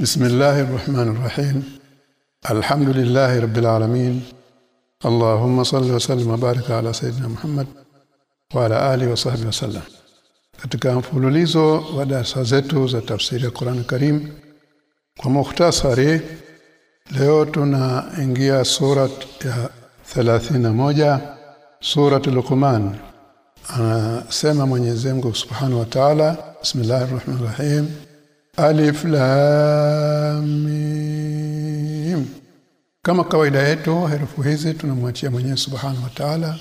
بسم الله الرحمن الرحيم الحمد لله رب العالمين اللهم صل وسلم وبارك على سيدنا محمد وعلى اله وصحبه وسلم katika mfululizo wa darasa zetu za tafsiri ya Qur'an Karim kwa mukhtasari leo tunaingia surat ya 31 surat Luqman anasema Mwenyezi Mungu Subhanahu wa Ta'ala Bismillahir Rahmanir Rahim Alif Lam Mim. Kama kawaida yetu herufi hizi tunamwachia Mwenyezi Subhanahu wa Ta'ala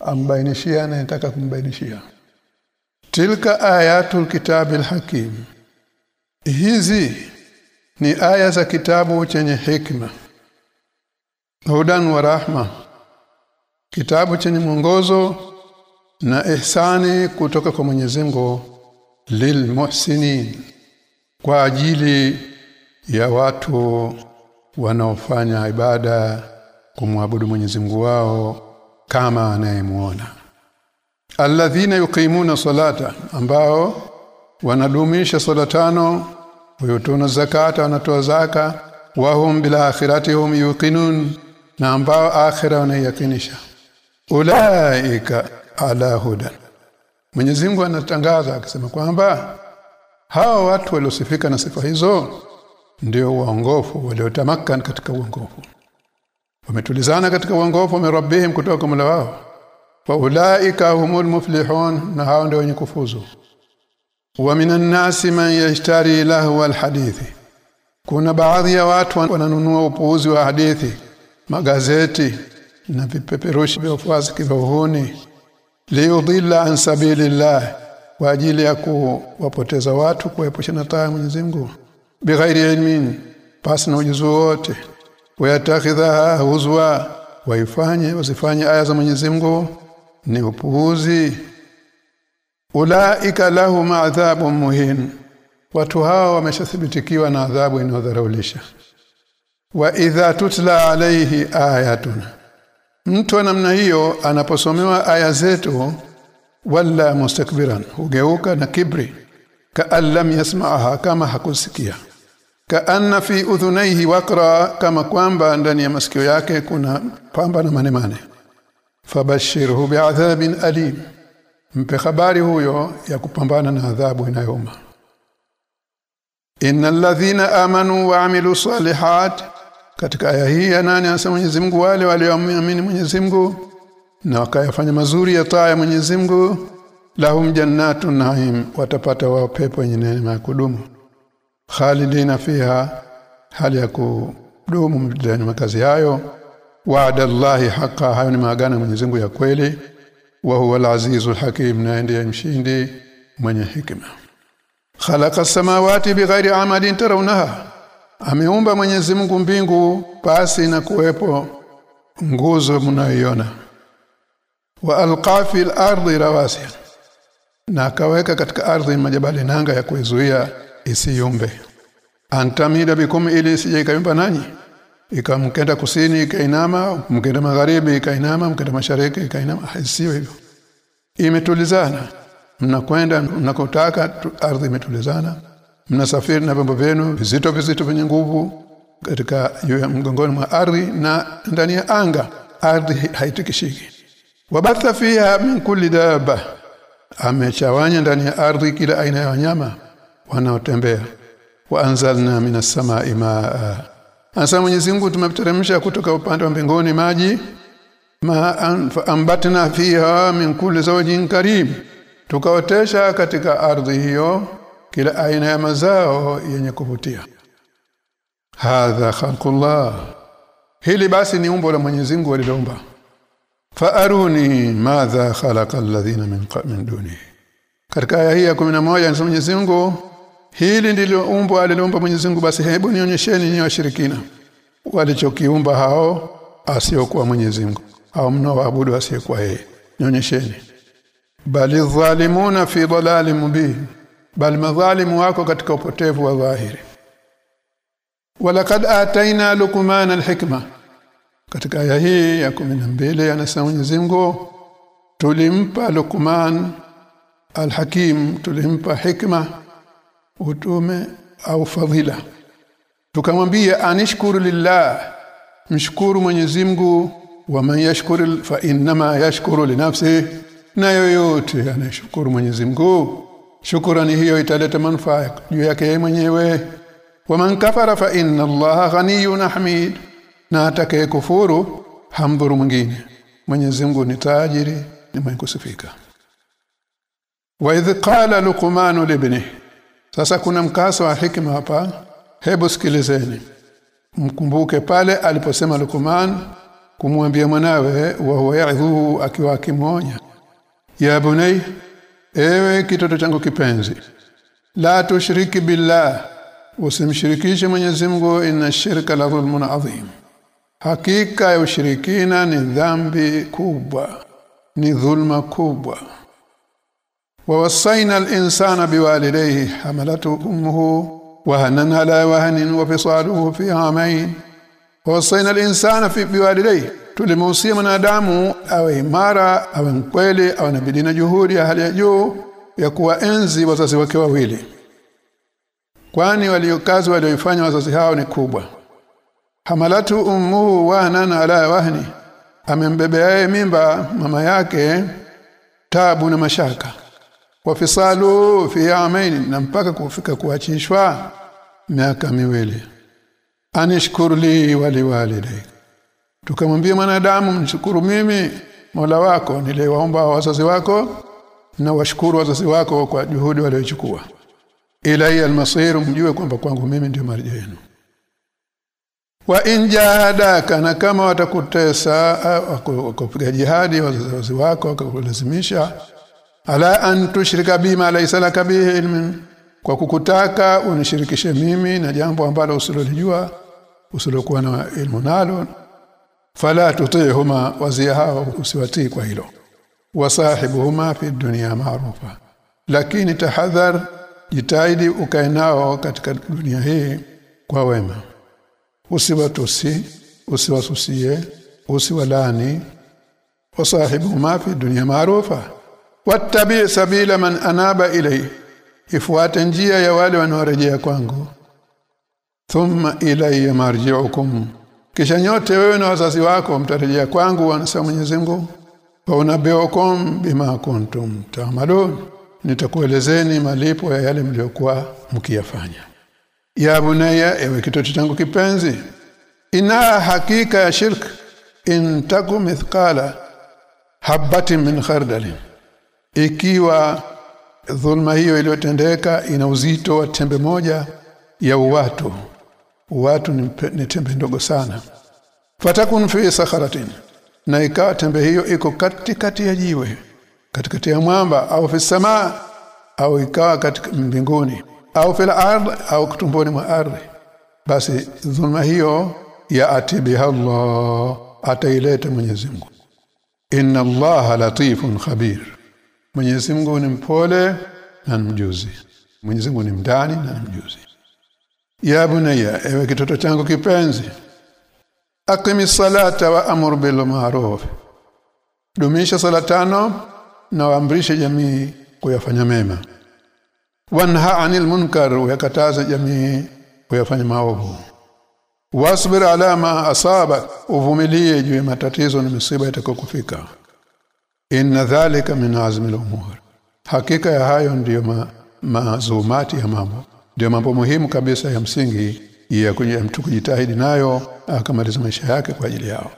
ambainishia anayetaka kumbainishia. Tilka ayatul kitabil hakim. Hizi ni aya za kitabu chenye hikma Hudan wa rahma. Kitabu chenye mwongozo na ihsani kutoka kwa Mwenyezi Mungu lilmuhsinin kwa ajili ya watu wanaofanya ibada kumwabudu Mwenyezi Mungu wao kama anayemuona. Alladhina yuqimuna salata ambao wanadumisha sala tano wayutuna zakata wanatoa zaka wahum bil akhiratihum yuqinun na ambao akhira wanayakinisha ulaika ala hudan. Mwenyezi Mungu anatangaza akisema kwamba hawa watu waliosifika na sifa hizo ndio waongofu waliotamakkan katika uongofu. Wametulizana katika uongofu wamerabbihim kutoka kwa Mola wao. Wa ulaika humul muflihun na hao ndio wenye kufuzu. Wa minan nasi man yashtari lahu alhadithi kuna baadhi ya watu wananunua upuuzi wa hadithi magazeti na vipeperushi vya ufuasi kivyohuni liyudilla an sabilillah kwa ajili ya kuwapoteza watu kuepusha na taa Mwenyezi Mungu. Bighairi ilmin pasi na ujuzi wote wayatakhidha huzwa waifanye wasifanye aya za Mwenyezi Mungu. Ni upuuzi. Ulaika lahum adhabun muhin. Watu hao wameshathibitikiwa na adhabu inayodharaulisha. Wa idha tutla alayhi ayatuna mtu namna hiyo anaposomewa aya zetu wala mustakbiran hugeuka na kibri kaan lam yasma'aha kama hakusikia. Ka'anna fi udhunayhi waqra kama kwamba ndani ya masikio yake kuna pamba na manemane. Fabashirhu bi'adhabin alim mpe habari huyo ya kupambana na adhabu inayouma. Innal ladhina amanu wa amilu salihat katika aya hii ya nane anasema Mwenyezi Mungu wale walioamini Mwenyezi Mungu na wakayafanya mazuri ya taa ya Mwenyezi Mungu lahum jannatun naim watapata wao pepo yenye neema ya kudumu. Khalidina fiha hali ya kudumu ndani makazi hayo. Wa'ada Allahi haqa hayo ni maagano Mwenyezi ya kweli. Wa huwa al-azizul hakim na ndiye mshindi mwenye hikima khalaqa samawati bighairi amadin tarawnaha. Ameumba Mwenyezi Mungu mbingu pasi na kuwepo nguzo mnayoiona wa alqafi al-ardi rawasiya na akaweka katika ardhi majabali nanga ya kuizuia isiyumbe. Antamida bikum ili isije ikayumba nanyi. Ikamkenda kusini ikainama mkenda magharibi ikainama mkenda mashariki ikainama. Sio hivyo. Imetulizana. Mnakwenda mnakotaka ardhi imetulizana. Mnasafiri na vyombo vyenu vizito vizito vyenye nguvu katika mgongoni mwa ardhi na ndani ya anga. Ardhi haitikishiki wabatha fiha min kulli daba amechawanya ndani ya ardhi kila aina ya wanyama wanaotembea. Wa anzalna minas samaa'i maa. Asa Mwenyezi Mungu tumeteremsha kutoka upande wa mbinguni maji ma ambatna fiha min kulli zawjin karim. Tukaotesha katika ardhi hiyo kila aina ya mazao yenye kuvutia. Hadha khalqullah. Hili basi ni umbo la Mwenyezi Mungu aliloumba faaruni madha khalaqa alladhina min min duni. Katika aya hii ya 11 anasema Mwenyezi Mungu hili ndilo umbo aliloumba Mwenyezi Mungu basi hebu nionyesheni nyinyi washirikina walichokiumba hao asiyokuwa Mwenyezi Mungu au mnaoabudu asiyekuwa yeye. Nionyesheni. Bali dhalimuna fi dhalalin mubin bal madhalimu wako katika upotevu wa dhahiri. Walaqad ataina lukmana alhikma katika aya hii ya 12 anasema Mwenyezi Mungu tulimpa Luqman alhakim tulimpa hikma utume au fadhila. Tukamwambia anishkuru lillah mshukuru Mwenyezi Mungu wa man yashkuru fa inma yashkuru li nafsi. Na yoyote anashukuru Mwenyezi Mungu shukrani hiyo italeta manufaa juu yake mwenyewe. Wa man kafara fa inna allaha ghaniyun hamid na atakaye kufuru hamdhuru mwingine. Mwenyezi Mungu ni tajiri ni mwenye kusifika. Wa idh qala luqman libni sasa kuna mkaso wa hikima hapa. Hebu sikilizeni. Mkumbuke pale aliposema Luqman kumwambia mwanawe wa huwa ya'dhu akiwa akimonya ya bunay ewe kitoto changu kipenzi la tushiriki billah usimshirikishe Mwenyezi Mungu inna shirka la dhulmun adhim hakika ya ushirikina ni dhambi kubwa ni dhulma kubwa ووصينا الإنسان بوالديه حملته أمه وهنا على وهن وفصاله في عامين ووصينا الإنسان في بوالديه tulimuhusia mwanadamu awe imara awe mkweli awe na bidii na juhudi ya hali ya juu ya kuwaenzi wazazi wake wawili kwani waliokazi walioifanya wazazi hao ni kubwa hamalatu ummuhu wahnan ala wahni. Amembebeaye mimba mama yake tabu na mashaka. Wafisalu fi amain na mpaka kufika kuachishwa miaka miwili. Anishkur li wali tukamwambia mwanadamu mshukuru mimi Mola wako niliwaomba wazazi wako na washukuru wazazi wako kwa juhudi waliochukua ila almasir mjue kwamba kwangu mimi ndio marejeo yenu wa in jahadaka na kama watakutesa wakupiga jihadi wazazi wako wakakulazimisha ala an tushrika bima laysa laka bihi ilmin kwa kukutaka unishirikishe mimi na jambo ambalo usilolijua usilokuwa na ilmu nalo. Fala tutihuma wazia hao usiwatii kwa hilo. Wasahibuhuma fi dunya maarufa lakini tahadhar jitahidi ukae nao katika dunia hii kwa wema usiwatusi usiwasusie usiwalani wasahibuhuma fi dunya maarufa wattabi sabila man anaba ilay ifuate njia ya wale wanaorejea kwangu. Thumma ilayya marji'ukum. Kisha nyote wewe na wazazi wako mtarejea kwangu anasema Mwenyezi Mungu. Wa unabeukum bima kuntum ta'malun. Nitakuelezeni malipo ya yale mliokuwa mkiyafanya ya bunaya ewe kitoto changu kipenzi ina hakika ya shirk in takum mithqala habatin min khardalin. Ikiwa dhulma hiyo iliyotendeka ina uzito wa tembe moja ya uwatu watu ni, ni tembe ndogo sana. Fatakun fi sakharatin na ikawa tembe hiyo iko katikati ya jiwe katikati ya mwamba au fi samaa au ikawa katika mbinguni au fil ardh au kutumboni mwa ardhi. Basi dhulma hiyo ya atibiha Allah ataileta Mwenyezi Mungu. Inna Allah latifun khabir. Mwenyezi Mungu ni mpole na mjuzi. Mwenyezi Mungu ni mdani na mjuzi. Ya bunaya ewe kitoto changu kipenzi aqimi salata wa amur bil ma'ruf. Dumisha sala tano na waamrishe jamii kuyafanya mema wanha anil munkar yakataza jamii kuyafanya maovu. Wasbir ala ma asaba uvumilie juu ya matatizo na misiba itakayokufika. Inna dhalika min azmi al-umur. Hakika ya hayo ndiyo ma, mazumati ya mambo. Ndio mambo muhimu kabisa ya msingi ya kunyea mtu kujitahidi nayo akamaliza maisha yake kwa ajili yao.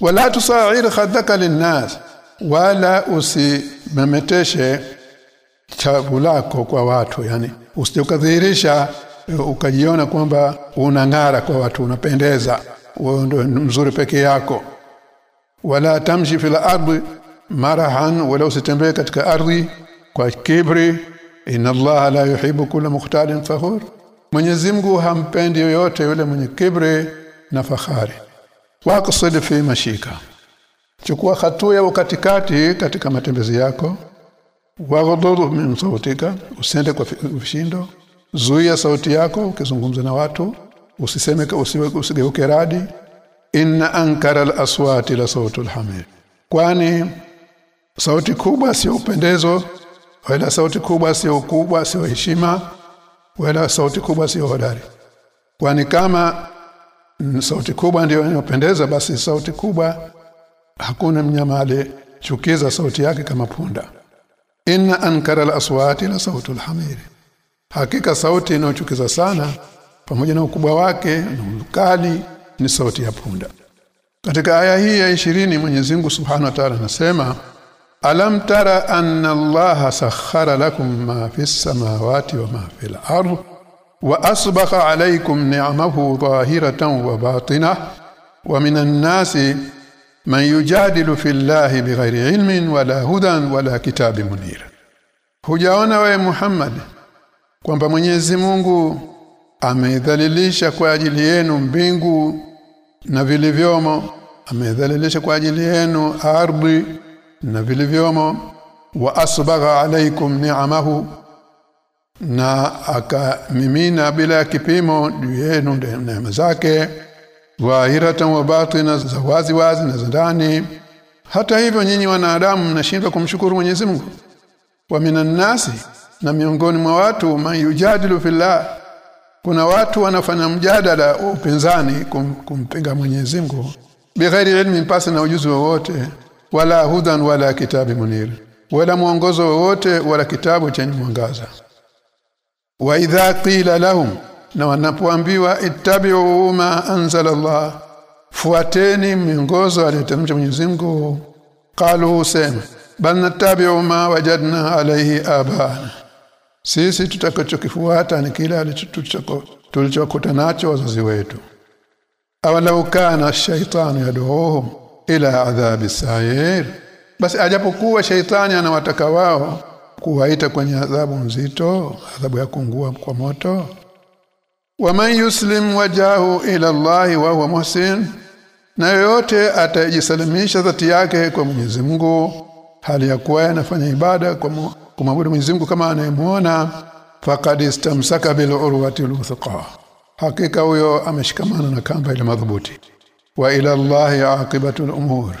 Wala tusa'ir khadaka linnas. Wala usimemeteshe chabu lako kwa watu yani usitokadhirisha ukajiona kwamba unang'ara kwa watu unapendeza wewe ndio mzuri peke yako. Wala tamshi fil ardi marahan wala usitembee katika ardhi kwa kibri inna allaha la yuhibu kulla mukhtalin fakhur. Mwenyezi Mungu hampendi yoyote yule mwenye kibri na fahari waqsid fi mashika. Chukua hatua ya katikati katika matembezi yako waghdud min sautika usende kwa vishindo. Zuia sauti yako ukizungumza na watu. Usiseme usigeuke radi. Inna ankara al-aswati la sautul hamir kwani sauti kubwa sio upendezo wala sauti kubwa sio kubwa sio heshima wala sauti kubwa sio hodari. Kwani kama sauti kubwa ndio inayopendeza basi sauti kubwa hakuna mnyama alichukiza sauti yake kama punda inna ankara al-aswati la sawtu al-hamir hakika sauti inayochukiza sana pamoja na ukubwa wake na ukali ni sauti ya punda. Katika aya hii ya 20 Mwenyezi Mungu Subhanahu wa Ta'ala anasema alam tara anna allaha sakhara lakum ma fis samawati wa ma fil ardh wa asbagha alaykum ni'amahu zahiratan wa batina wa minan nasi man yujadilu fillahi bighairi ilmin wala hudan wala kitabi munir. Hujaona we Muhammad kwamba Mwenyezi Mungu amedhalilisha kwa ajili yenu mbingu na vilivyomo amedhalilisha kwa ajili yenu ardhi na vilivyomo wa asbagha alaikum ni'amahu na akamimina bila kipimo juu yenu neema zake wahiratan wa batina za wazi wazi na za ndani. Hata hivyo nyinyi wanadamu mnashindwa kumshukuru Mwenyezi Mungu. Wa minan nasi na miongoni mwa watu mayujadilu fillah. Kuna watu wanafanya mjadala upinzani kum, kumpinga Mwenyezi Mungu. Bighairi ilmi pasi na ujuzi wowote. Wala hudan wala kitabi munir. Wala mwongozo wowote wala kitabu chenye mwangaza. Wa idha qila lahum na wanapoambiwa ittabi'u ma anzala Allah fuateni miongozo aliyoteremsha Mwenyezi Mungu. Qalu sema bal nattabi'u ma wajadna alayhi abana sisi tutakachokifuata ni kile tulichokuta nacho wazazi wetu. Awalau kana shaitanu yaduhum ila adhabi sa'ir basi ajapokuwa shaitani anawataka wao kuwaita kwenye adhabu nzito adhabu ya kungua kwa moto waman yuslim wajahu ila Allah wa huwa muhsin na yote atajisalimisha dhati yake kwa Mwenyezi Mungu hali ya kuwa anafanya ibada kwa kumwabudu Mwenyezi Mungu kama anayemuona faqad istamsaka bil urwati luthqa hakika huyo ameshikamana na kamba ile madhubuti. Wa ila Allah aqibatul umur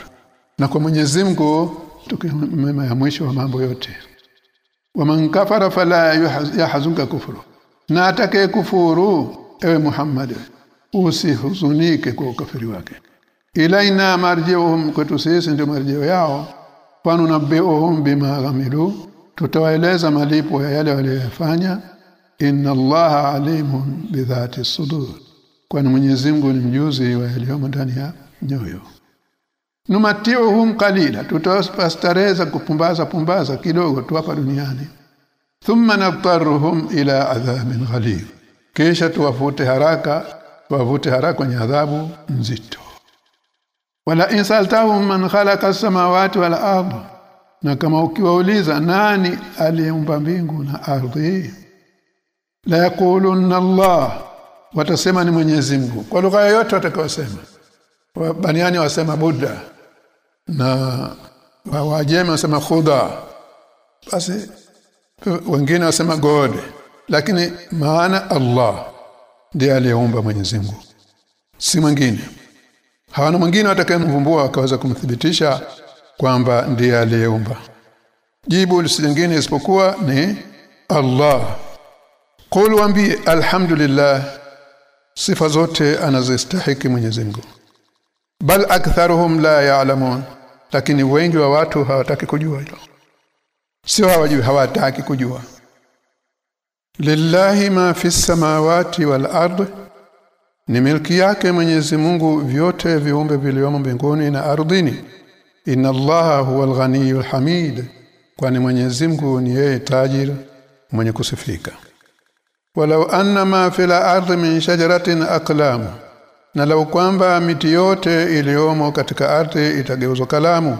na kwa Mwenyezi Mungu tukimema ya mwisho wa mambo yote. Waman kafara fala yahzunka kufru na atakaye kufuru ewe Muhammad usihuzunike kwa ukafiri wake. Ilaina marjiuhum kwetu sisi ndio marjio yao. Kwanu nabbiuhum bima ghamilu tutawaeleza malipo ya yale waliyofanya inna allaha alimun bidhati sudur kwani Mwenyezi Mungu ni mjuzi wa yaliyomo ndani ya nyoyo. Numatiuhum qalila tutawastareza kupumbaza pumbaza kidogo tu hapa duniani thumma nabtaruhum ila adhabin ghalib kisha tuwafute haraka tuwafute haraka kwenye adhabu nzito wala insaltahum man khalaqa as-samawati wal ardh na kama ukiwauliza nani aliyeumba mbingu na ardhi la yaqulunna Allah watasema ni Mwenyezi Mungu kwa lugha yoyote watakayosema baniani wasema Buddha. Na wajema wasema Khuda. Basi wengine wasema God lakini maana Allah ndiye aliyeumba Mwenyezi Mungu. Si mwingine. Hawana mwingine atakayemvumbua akaweza kumthibitisha kwamba ndiye aliyeumba. Jibu lisingine isipokuwa ni Allah. Qul waambie alhamdulillah sifa zote anazostahiki Mwenyezi Mungu. Bal aktharuhum la ya'lamun lakini wengi wa watu hawataki kujua hilo sio hawajui hawataki kujua. Lillahi ma fi samawati wal ard ni milki yake Mwenyezi Mungu vyote viumbe vilivyomo mbinguni na ardhini. Inna allaha huwal ghaniyul hamid kwani Mwenyezi Mungu ni yeye tajir mwenye kusifika. Walau anna ma fil ardhi min shajaratin aqlam na lau kwamba miti yote iliyomo katika ardhi itageuzwa kalamu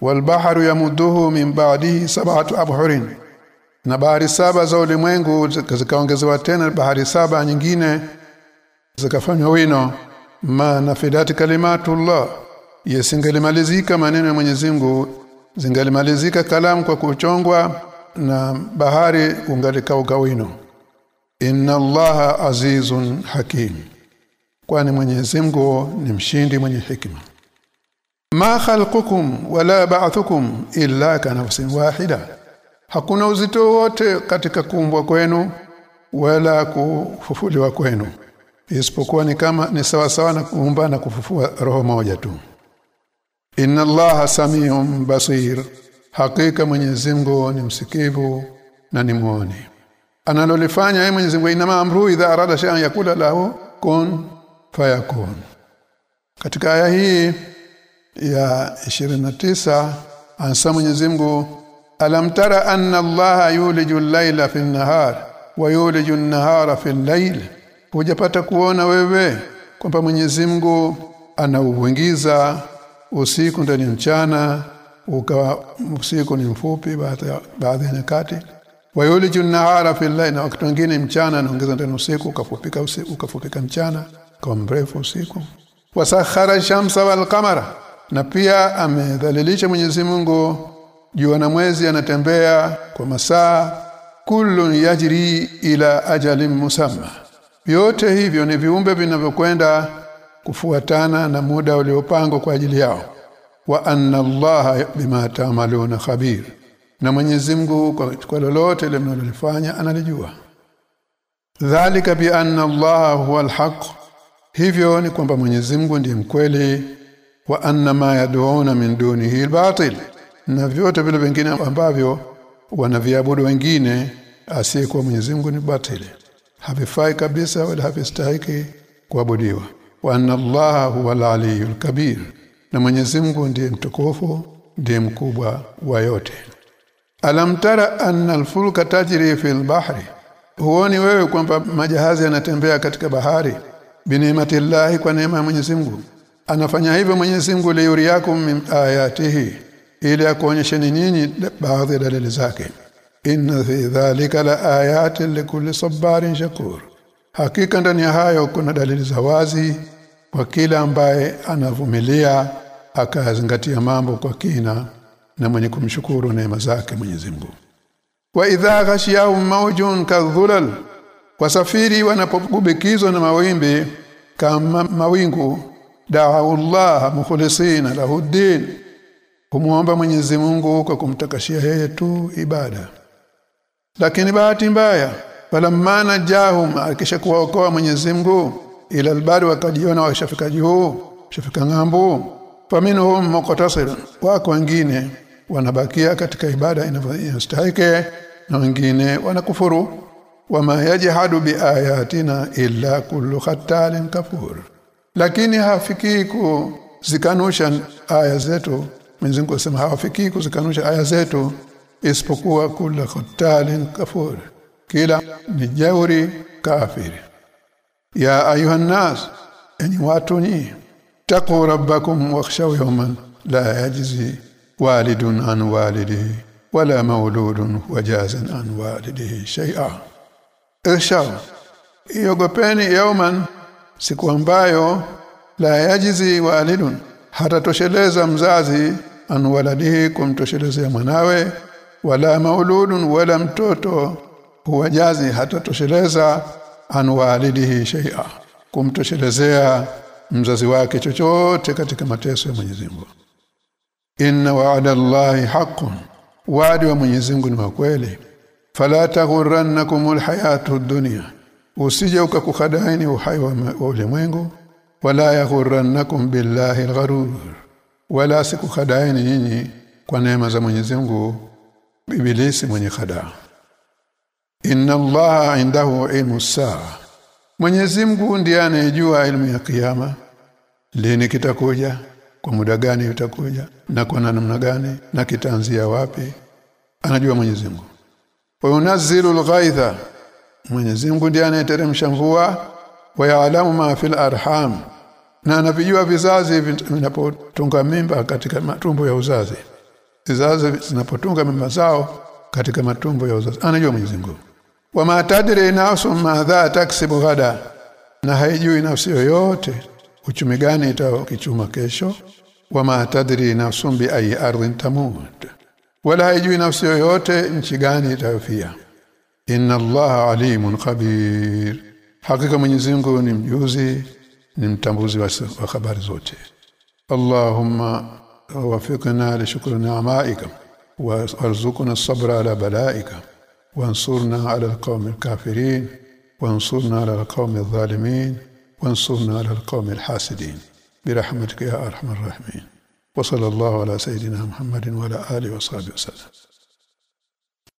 wal yamuduhu min ba'dihi sab'atu abhurin. Na bahari saba za ulimwengu zikaongezewa tena bahari saba nyingine zikafanywa wino. Ma nafidati kalimatullah yasingalimalizika maneno ya Mwenyezi Mungu zingalimalizika kalamu kwa kuchongwa na bahari ungalikauka wino. Inna allaha azizun hakim. Kwani Mwenyezi Mungu ni mshindi mwenye hikima ma khalqukum wala ba'thukum illa ka nafsin wahida. Hakuna uzito wote katika kuumbwa kwenu wala kufufuliwa kwenu. Isipokuwa ni kama ni sawa sawa na kuumba na kufufua roho moja tu. Inna allaha samiun basir. Hakika Mwenyezi Mungu ni msikivu na ni muone analolifanya yeye Mwenyezi Mungu inama amru idha arada shay'an yakula lahu kun fayakun. Katika aya hii ya 29 anasema Mwenyezi Mungu alam tara anna allaha yuliju al-laila fi an-nahar wa yuliju an-nahara fi al-layl hujapata kuona wewe kwamba Mwenyezi Mungu anauingiza usiku ndani ya mchana ukawa usiku ni mfupi baadhi ya nyakati. Wa yuliju an-nahara fi al-layl na wakati mwingine mchana anaongeza ndani usiku ukafupika usiku ukafupika mchana kwa mrefu usiku. Wasakhara shamsa wal qamara na pia amedhalilisha Mwenyezi Mungu jua na mwezi anatembea kwa masaa kullu yajri ila ajalin musamma. Yote hivyo ni viumbe vinavyokwenda kufuatana na muda uliopangwa kwa ajili yao. Wa anna allaha bima ta'maluna khabir. Na Mwenyezi Mungu kwa, kwa lolote mnalolifanya analijua. Dhalika bi anna allaha huwa alhaq. Hivyo ni kwamba Mwenyezi Mungu ndiye mkweli wa anna ma yad'una min dunihi albatil. Na vyote vile vingine ambavyo wanaviabudu wengine asiyekuwa Mwenyezi Mungu ni batili havifai kabisa wala havistahiki kuabudiwa. Wa anna allaha huwa al-aliyyul kabir. Na Mwenyezi Mungu ndiye mtukufu ndiye mkubwa wa yote. Alam tara anna al-fulka tajri fil bahri. Huoni wewe kwamba majahazi yanatembea katika bahari? Binimatillahi kwa neema ya Mwenyezi Mungu anafanya hivyo Mwenyezi Mungu liyuriyakum min ayatihi ili akuonyesheni nyinyi baadhi ya dalili zake. Inna fi dhalika la ayatin likulli sabarin shakur. Hakika ndani ya hayo kuna dalili za wazi kwa kila ambaye anavumilia akazingatia mambo kwa kina na mwenye kumshukuru neema zake Mwenyezi Mungu. Wa idha ghashiyahum mawjun kadhulal wasafiri wanapogubikizwa na mawimbi kama mawingu da'u Allah mukhlisina lahu din kumuomba Mwenyezi Mungu kwa kumtakashia yeye tu ibada. Lakini bahati mbaya falamma jahum akisha kuwaokoa Mwenyezi Mungu ila albari wakajiona washafika juu shafika ng'ambo faminhum muqtasir wako wengine wanabakia katika ibada inavyostahili na wengine wanakufuru. Wama yajhadu biayatina illa kullu khattalin kafur lakini hafikii kuzikanusha aya zetu. Mwenyezi Mungu asema hawafikii kuzikanusha aya zetu isipokuwa kula khattalin kafur. Kila ni jauri kafiri ya ayuha nas enyi watu ni taqu rabbakum wakhshaw yawman la yajzi walidun an walidihi wala mauludun wajazan an walidihi shay'a. Ishaw yogopeni yawman siku ambayo la yajizi walidun hatatosheleza mzazi an waladihi kumtoshelezea mwanawe wala mauludun wala mtoto huwajazi hatatosheleza an walidihi shay'a kumtoshelezea mzazi wake chochote katika mateso ya Mwenyezi Mungu. Inna wa'ada Allahi haqqun wa'di wa Mwenyezi Mungu ni wa kweli. Fala taghurrannakumul hayatud dunya usije ukakukhadaini uhai wa ulimwengu wala yaghurrannakum billahi algharur wala sikukhadaini nyinyi kwa neema za Mwenyezi Mungu ibilisi mwenye khadaa. Inna allaha indahu ilmu saa. Mwenyezi Mungu ndiye anayejua elimu ya kiyama. Lini kitakuja? Kwa muda gani itakuja na kwa namna gani? Na kitaanzia wapi? Anajua Mwenyezi Mungu. Wa yunazzilu al-ghaitha Mwenyezi Mungu ndiye anayeteremsha mvua wa yaalamu ma fil arham. Na anavijua vizazi vinapotunga mimba katika matumbo ya uzazi. Vizazi zinapotunga mimba zao katika matumbo ya uzazi. Anajua Mwenyezi Mungu. Wama tadri nafsu madha taksibu ghada. Na haijui nafsi yoyote. Uchumi gani itakichuma kesho? Wama tadri nafsu bi ayi ardhin tamut. Wala haijui nafsi yoyote nchi gani itayofia inna allaha alimun khabir hakika Mwenyezi Mungu ni mjuzi ni mtambuzi wa habari zote Allahumma wafiqna li shukri ni'maika warzuqna as-sabra ala balaika وانصرنا على القوم الكافرين وانصرنا على القوم الظالمين وانصرنا على القوم الحاسدين برحمتك يا ارحم الراحمين وصلى الله على سيدنا محمد وعلى اله وصحبه وسلم